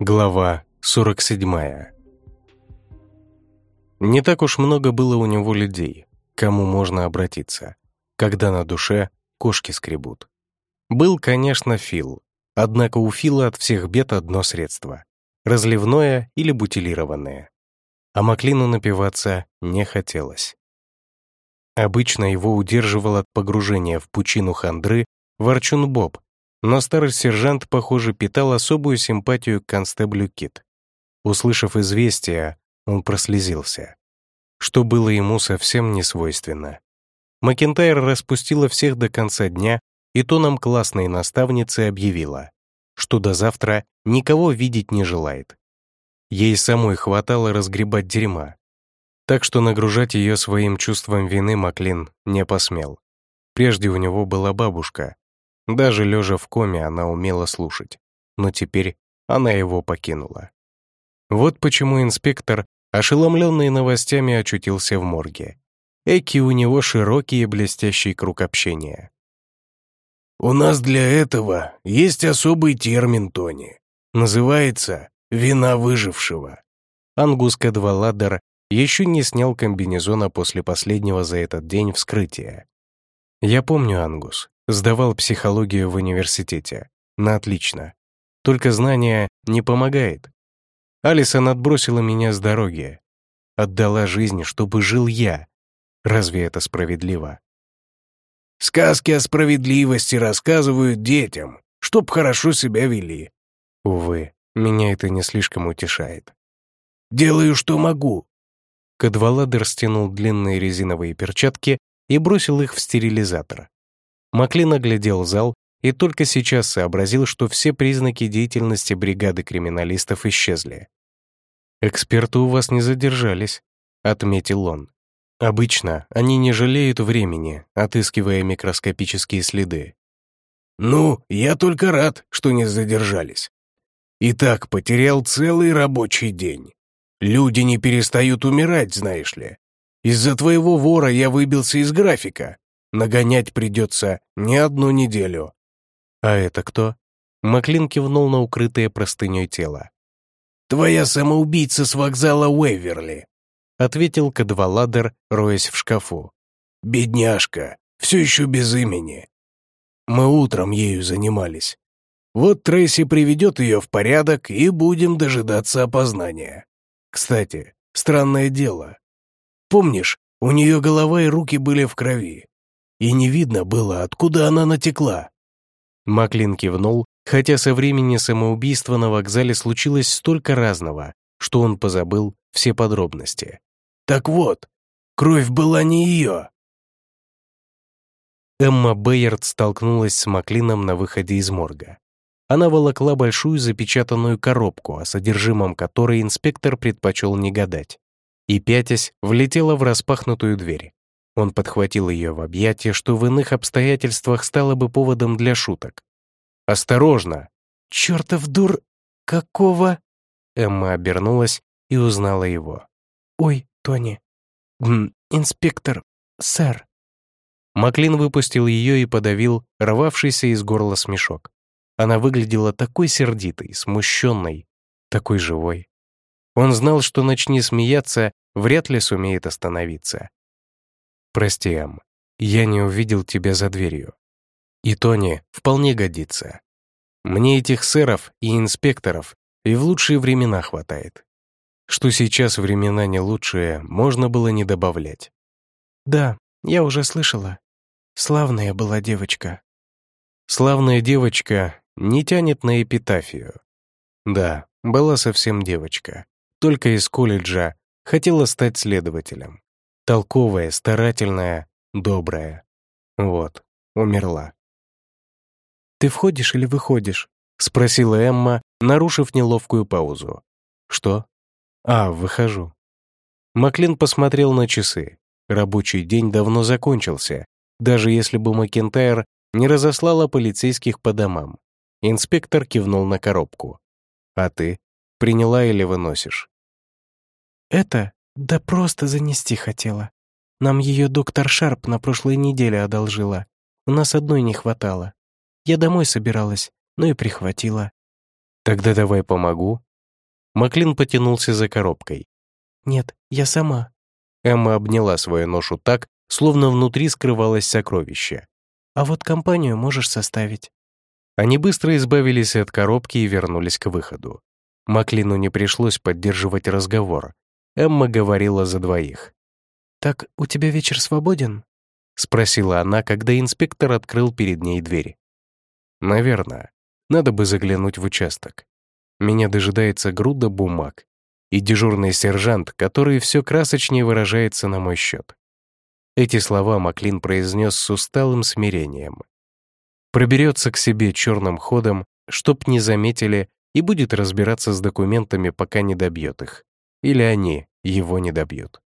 Глава 47 Не так уж много было у него людей, кому можно обратиться, когда на душе кошки скребут. Был, конечно, Фил, однако у Фила от всех бед одно средство — разливное или бутилированное. А Маклину напиваться не хотелось. Обычно его удерживал от погружения в пучину хандры Ворчун Боб, но старый сержант, похоже, питал особую симпатию к констеблю Кит. Услышав известие, он прослезился, что было ему совсем не свойственно. Макентайр распустила всех до конца дня и тоном классной наставницы объявила, что до завтра никого видеть не желает. Ей самой хватало разгребать дерьма, так что нагружать ее своим чувством вины Маклин не посмел. Прежде у него была бабушка, даже лежа в коме она умела слушать, но теперь она его покинула. Вот почему инспектор, ошеломленный новостями, очутился в морге. Эки у него широкий и блестящий круг общения. «У нас для этого есть особый термин, Тони. Называется «вина выжившего». Ангус Кадваладер еще не снял комбинезона после последнего за этот день вскрытия. «Я помню, Ангус. Сдавал психологию в университете. На отлично. Только знание не помогает. Алисон отбросила меня с дороги. Отдала жизнь, чтобы жил я. Разве это справедливо? Сказки о справедливости рассказывают детям, чтоб хорошо себя вели. Увы, меня это не слишком утешает. Делаю, что могу. Кадваладер стянул длинные резиновые перчатки и бросил их в стерилизатор. Маклин оглядел зал и только сейчас сообразил, что все признаки деятельности бригады криминалистов исчезли. «Эксперты у вас не задержались», — отметил он. «Обычно они не жалеют времени, отыскивая микроскопические следы». «Ну, я только рад, что не задержались. И так потерял целый рабочий день. Люди не перестают умирать, знаешь ли. Из-за твоего вора я выбился из графика. Нагонять придется не одну неделю. А это кто? Маклин кивнул на укрытое простыней тело. «Твоя самоубийца с вокзала Уэверли», — ответил Кадваладер, роясь в шкафу. «Бедняжка, все еще без имени. Мы утром ею занимались. Вот Трейси приведет ее в порядок, и будем дожидаться опознания. Кстати, странное дело. Помнишь, у нее голова и руки были в крови и не видно было, откуда она натекла. Маклин кивнул, хотя со времени самоубийства на вокзале случилось столько разного, что он позабыл все подробности. «Так вот, кровь была не ее!» Эмма Бейерд столкнулась с Маклином на выходе из морга. Она волокла большую запечатанную коробку, о содержимом которой инспектор предпочел не гадать, и, пятясь, влетела в распахнутую дверь. Он подхватил ее в объятия, что в иных обстоятельствах стало бы поводом для шуток. «Осторожно!» «Чертов дур... какого...» Эмма обернулась и узнала его. «Ой, Тони. Инспектор, сэр». Маклин выпустил ее и подавил рвавшийся из горла смешок. Она выглядела такой сердитой, смущенной, такой живой. Он знал, что начни смеяться, вряд ли сумеет остановиться. «Прости, Эм, я не увидел тебя за дверью. И Тони вполне годится. Мне этих сэров и инспекторов и в лучшие времена хватает. Что сейчас времена не лучшие, можно было не добавлять. Да, я уже слышала. Славная была девочка. Славная девочка не тянет на эпитафию. Да, была совсем девочка. Только из колледжа хотела стать следователем. Толковая, старательная, добрая. Вот, умерла. «Ты входишь или выходишь?» — спросила Эмма, нарушив неловкую паузу. «Что?» «А, выхожу». Маклин посмотрел на часы. Рабочий день давно закончился, даже если бы Макентайр не разослала полицейских по домам. Инспектор кивнул на коробку. «А ты? Приняла или выносишь?» «Это да просто занести хотела. Нам ее доктор Шарп на прошлой неделе одолжила. У нас одной не хватало. Я домой собиралась, но и прихватила. Тогда давай помогу. Маклин потянулся за коробкой. Нет, я сама. Эмма обняла свою ношу так, словно внутри скрывалось сокровище. А вот компанию можешь составить. Они быстро избавились от коробки и вернулись к выходу. Маклину не пришлось поддерживать разговор. Эмма говорила за двоих. «Так у тебя вечер свободен?» — спросила она, когда инспектор открыл перед ней дверь. «Наверное. Надо бы заглянуть в участок. Меня дожидается груда бумаг и дежурный сержант, который все красочнее выражается на мой счет». Эти слова Маклин произнес с усталым смирением проберется к себе черным ходом, чтоб не заметили, и будет разбираться с документами, пока не добьет их. Или они его не добьют.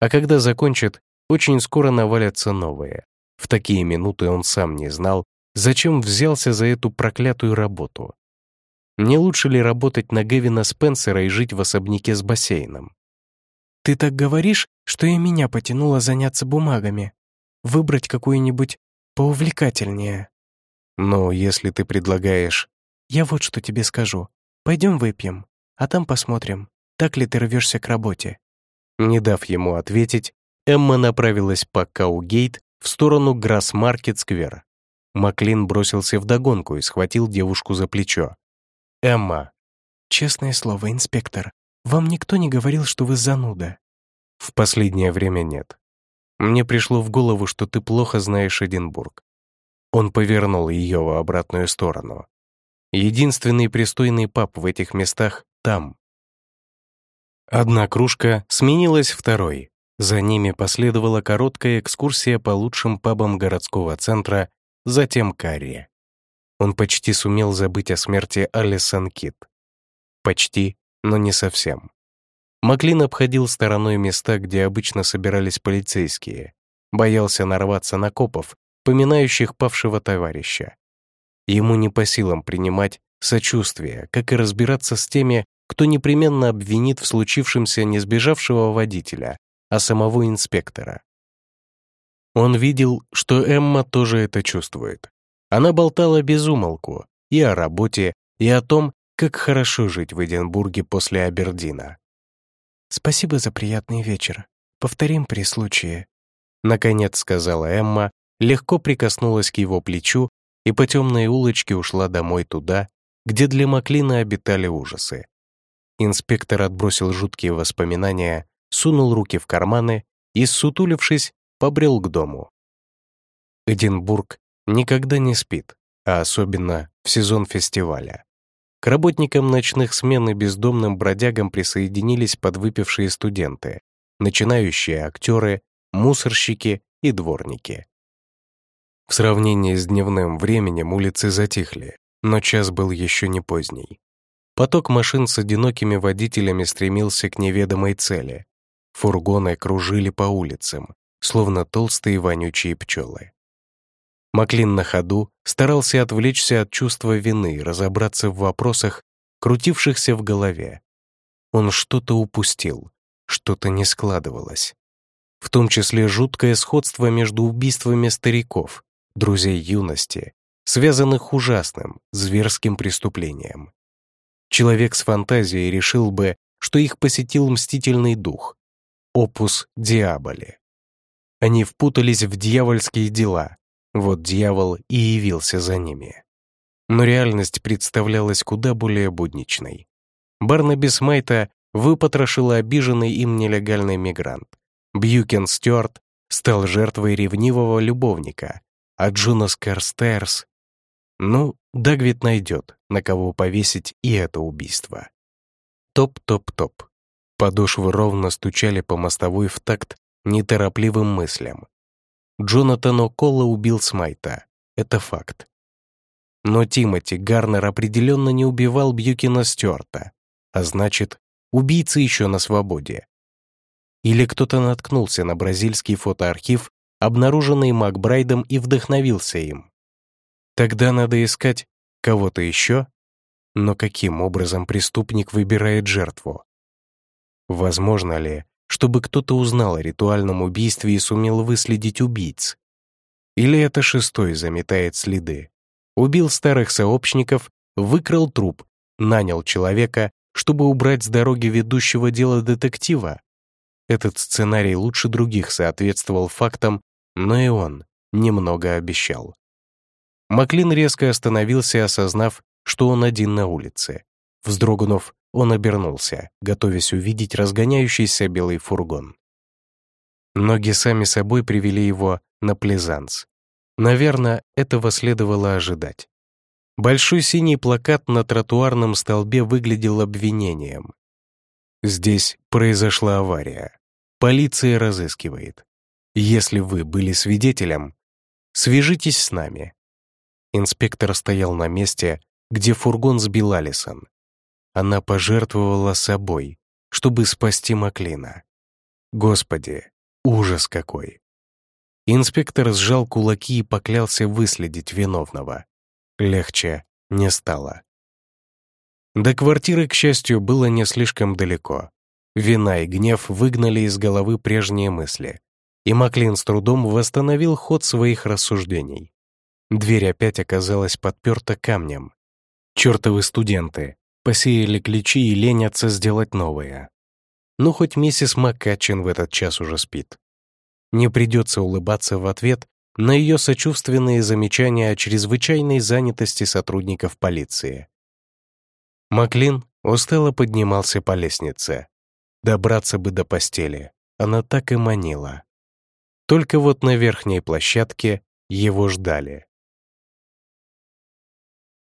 А когда закончит, очень скоро навалятся новые. В такие минуты он сам не знал, зачем взялся за эту проклятую работу. Не лучше ли работать на Гевина Спенсера и жить в особняке с бассейном? «Ты так говоришь, что и меня потянуло заняться бумагами. Выбрать какую-нибудь поувлекательнее». Но если ты предлагаешь... Я вот что тебе скажу. Пойдем выпьем, а там посмотрим, так ли ты рвешься к работе. Не дав ему ответить, Эмма направилась по Каугейт в сторону Грасс-Маркет-сквер. Маклин бросился вдогонку и схватил девушку за плечо. «Эмма!» «Честное слово, инспектор, вам никто не говорил, что вы зануда?» «В последнее время нет. Мне пришло в голову, что ты плохо знаешь Эдинбург. Он повернул ее в обратную сторону. Единственный пристойный паб в этих местах там. Одна кружка сменилась второй. За ними последовала короткая экскурсия по лучшим пабам городского центра, затем карри. Он почти сумел забыть о смерти Алисон Кит. Почти, но не совсем. Маклин обходил стороной места, где обычно собирались полицейские, боялся нарваться на копов, поминающих павшего товарища. Ему не по силам принимать сочувствие, как и разбираться с теми, кто непременно обвинит в случившемся не сбежавшего водителя, а самого инспектора. Он видел, что Эмма тоже это чувствует. Она болтала без умолку и о работе, и о том, как хорошо жить в Эдинбурге после Абердина. «Спасибо за приятный вечер. Повторим при случае», — наконец сказала Эмма, легко прикоснулась к его плечу и по темной улочке ушла домой туда, где для Маклина обитали ужасы. Инспектор отбросил жуткие воспоминания, сунул руки в карманы и, сутулившись, побрел к дому. Эдинбург никогда не спит, а особенно в сезон фестиваля. К работникам ночных смен и бездомным бродягам присоединились подвыпившие студенты, начинающие актеры, мусорщики и дворники. В сравнении с дневным временем улицы затихли, но час был еще не поздний. Поток машин с одинокими водителями стремился к неведомой цели. Фургоны кружили по улицам, словно толстые вонючие пчелы. Маклин на ходу старался отвлечься от чувства вины и разобраться в вопросах, крутившихся в голове. Он что-то упустил, что-то не складывалось. В том числе жуткое сходство между убийствами стариков друзей юности, связанных ужасным, зверским преступлением. Человек с фантазией решил бы, что их посетил мстительный дух, opus diaboli. Они впутались в дьявольские дела, вот дьявол и явился за ними. Но реальность представлялась куда более будничной. Барнаби Смайта выпотрошил обиженный им нелегальный мигрант. Бьюкен Стюарт стал жертвой ревнивого любовника, а Джунас Керстерс... Ну, Дагвит найдет, на кого повесить и это убийство. Топ-топ-топ. Подошвы ровно стучали по мостовой в такт неторопливым мыслям. Джонатан О'Колла убил Смайта. Это факт. Но Тимоти Гарнер определенно не убивал Бьюкина Стюарта, а значит, убийца еще на свободе. Или кто-то наткнулся на бразильский фотоархив обнаруженный Макбрайдом, и вдохновился им. Тогда надо искать кого-то еще? Но каким образом преступник выбирает жертву? Возможно ли, чтобы кто-то узнал о ритуальном убийстве и сумел выследить убийц? Или это шестой заметает следы? Убил старых сообщников, выкрал труп, нанял человека, чтобы убрать с дороги ведущего дела детектива? Этот сценарий лучше других соответствовал фактам, но и он немного обещал. Маклин резко остановился, осознав, что он один на улице. Вздрогнув, он обернулся, готовясь увидеть разгоняющийся белый фургон. Ноги сами собой привели его на Плезанс. Наверное, этого следовало ожидать. Большой синий плакат на тротуарном столбе выглядел обвинением. Здесь произошла авария. Полиция разыскивает. Если вы были свидетелем, свяжитесь с нами. Инспектор стоял на месте, где фургон сбил Алисон. Она пожертвовала собой, чтобы спасти Маклина. Господи, ужас какой! Инспектор сжал кулаки и поклялся выследить виновного. Легче не стало. До квартиры, к счастью, было не слишком далеко. Вина и гнев выгнали из головы прежние мысли, и Маклин с трудом восстановил ход своих рассуждений. Дверь опять оказалась подперта камнем. Чертовы студенты посеяли ключи и ленятся сделать новые. Ну, хоть миссис Маккачин в этот час уже спит. Не придется улыбаться в ответ на ее сочувственные замечания о чрезвычайной занятости сотрудников полиции. Маклин устало поднимался по лестнице. Добраться бы до постели, она так и манила. Только вот на верхней площадке его ждали.